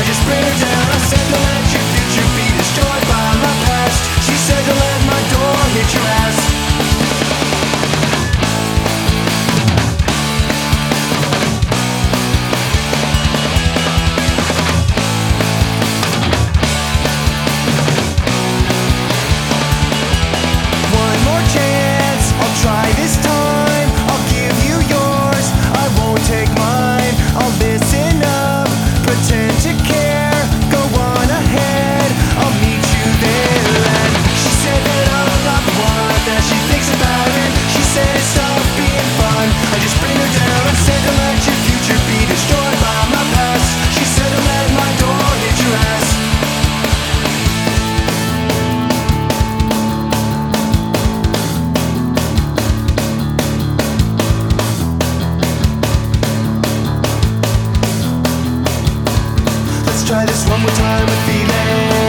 I just bring her down, I said that. Try this one more time with feeling.